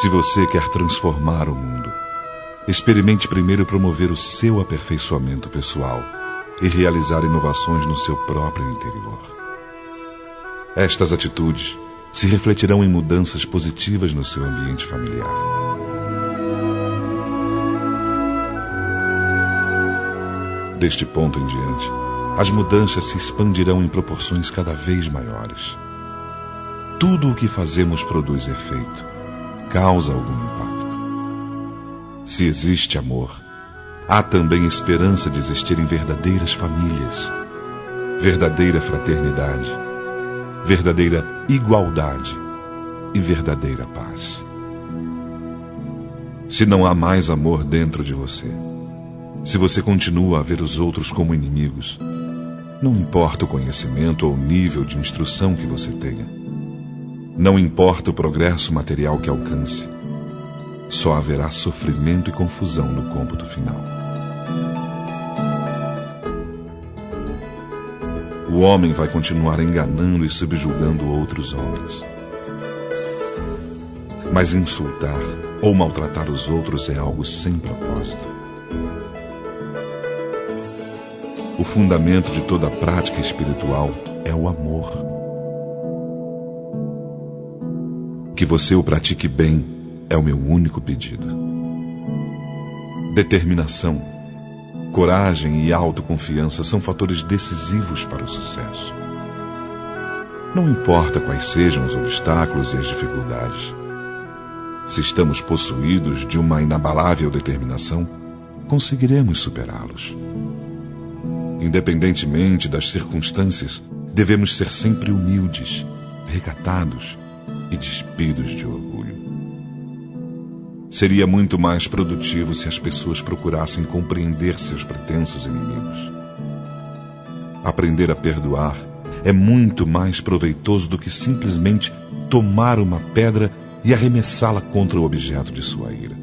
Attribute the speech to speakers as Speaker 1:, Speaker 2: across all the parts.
Speaker 1: Se você quer transformar o mundo, experimente primeiro promover o seu aperfeiçoamento pessoal e realizar inovações no seu próprio interior. Estas atitudes se refletirão em mudanças positivas no seu ambiente familiar. Deste ponto em diante, as mudanças se expandirão em proporções cada vez maiores. Tudo o que fazemos produz efeito, causa algum impacto. Se existe amor, há também esperança de existirem verdadeiras famílias, verdadeira fraternidade, verdadeira igualdade e verdadeira paz. Se não há mais amor dentro de você, se você continua a ver os outros como inimigos, não importa o conhecimento ou o nível de instrução que você tenha. Não importa o progresso material que alcance. Só haverá sofrimento e confusão no cômputo final. O homem vai continuar enganando e subjugando outros homens. Mas insultar ou maltratar os outros é algo sem propósito. O fundamento de toda prática espiritual é o amor. Que você o pratique bem é o meu único pedido. Determinação, coragem e autoconfiança são fatores decisivos para o sucesso. Não importa quais sejam os obstáculos e as dificuldades. Se estamos possuídos de uma inabalável determinação, conseguiremos superá-los. Independentemente das circunstâncias, devemos ser sempre humildes, recatados e despidos de orgulho. Seria muito mais produtivo se as pessoas procurassem compreender seus pretensos inimigos. Aprender a perdoar é muito mais proveitoso do que simplesmente tomar uma pedra e arremessá-la contra o objeto de sua ira.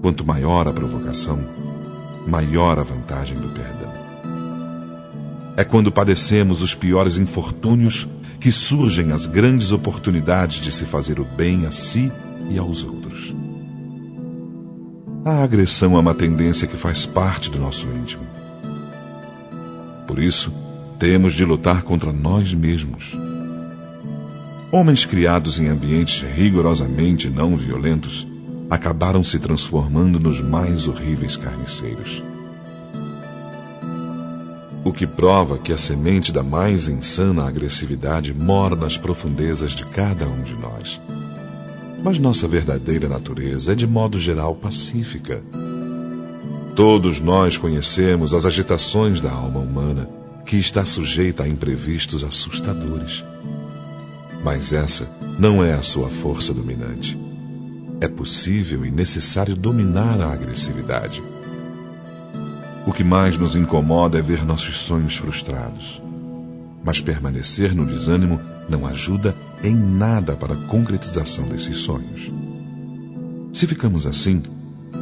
Speaker 1: Quanto maior a provocação, maior a vantagem do perdão. É quando padecemos os piores infortúnios que surgem as grandes oportunidades de se fazer o bem a si e aos outros. A agressão é uma tendência que faz parte do nosso íntimo. Por isso, temos de lutar contra nós mesmos. Homens criados em ambientes rigorosamente não violentos acabaram se transformando nos mais horríveis carniceiros. O que prova que a semente da mais insana agressividade mora nas profundezas de cada um de nós. Mas nossa verdadeira natureza é de modo geral pacífica. Todos nós conhecemos as agitações da alma humana, que está sujeita a imprevistos assustadores. Mas essa não é a sua força dominante. É possível e necessário dominar a agressividade. O que mais nos incomoda é ver nossos sonhos frustrados. Mas permanecer no desânimo não ajuda em nada para a concretização desses sonhos. Se ficamos assim,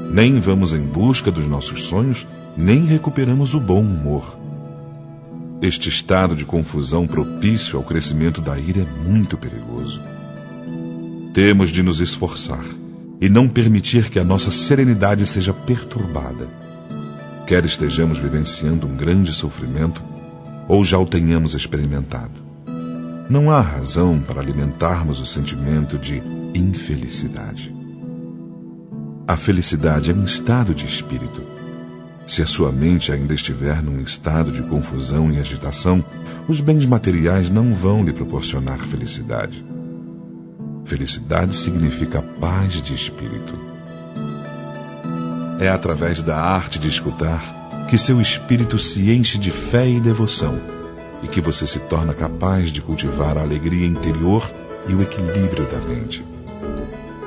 Speaker 1: nem vamos em busca dos nossos sonhos, nem recuperamos o bom humor. Este estado de confusão propício ao crescimento da ira é muito perigoso. Temos de nos esforçar e não permitir que a nossa serenidade seja perturbada quer estejamos vivenciando um grande sofrimento ou já o tenhamos experimentado. Não há razão para alimentarmos o sentimento de infelicidade. A felicidade é um estado de espírito. Se a sua mente ainda estiver num estado de confusão e agitação, os bens materiais não vão lhe proporcionar felicidade. Felicidade significa paz de espírito é através da arte de escutar que seu espírito se enche de fé e devoção e que você se torna capaz de cultivar a alegria interior e o equilíbrio da mente.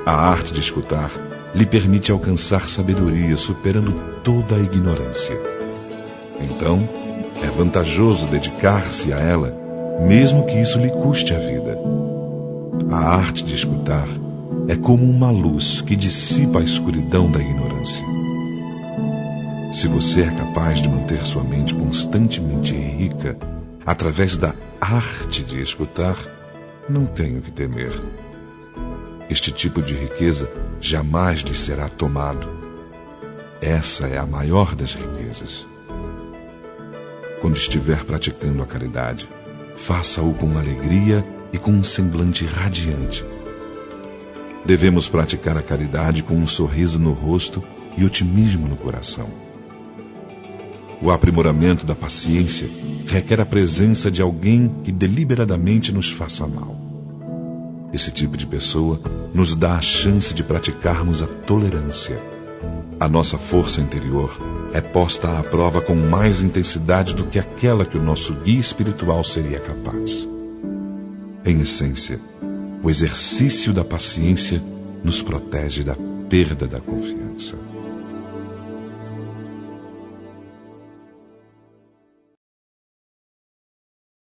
Speaker 1: A arte de escutar lhe permite alcançar sabedoria superando toda a ignorância. Então, é vantajoso dedicar-se a ela, mesmo que isso lhe custe a vida. A arte de escutar é como uma luz que dissipa a escuridão da ignorância. Se você é capaz de manter sua mente constantemente rica através da arte de escutar, não tenho que temer. este tipo de riqueza jamais lhe será tomado. Essa é a maior das riquezas. Quando estiver praticando a caridade, faça-o com alegria e com um semblante radiante. Devemos praticar a caridade com um sorriso no rosto e otimismo no coração. O aprimoramento da paciência requer a presença de alguém que deliberadamente nos faça mal. Esse tipo de pessoa nos dá a chance de praticarmos a tolerância. A nossa força interior é posta à prova com mais intensidade do que aquela que o nosso guia espiritual seria capaz. Em essência, o exercício da paciência nos protege da perda da confiança.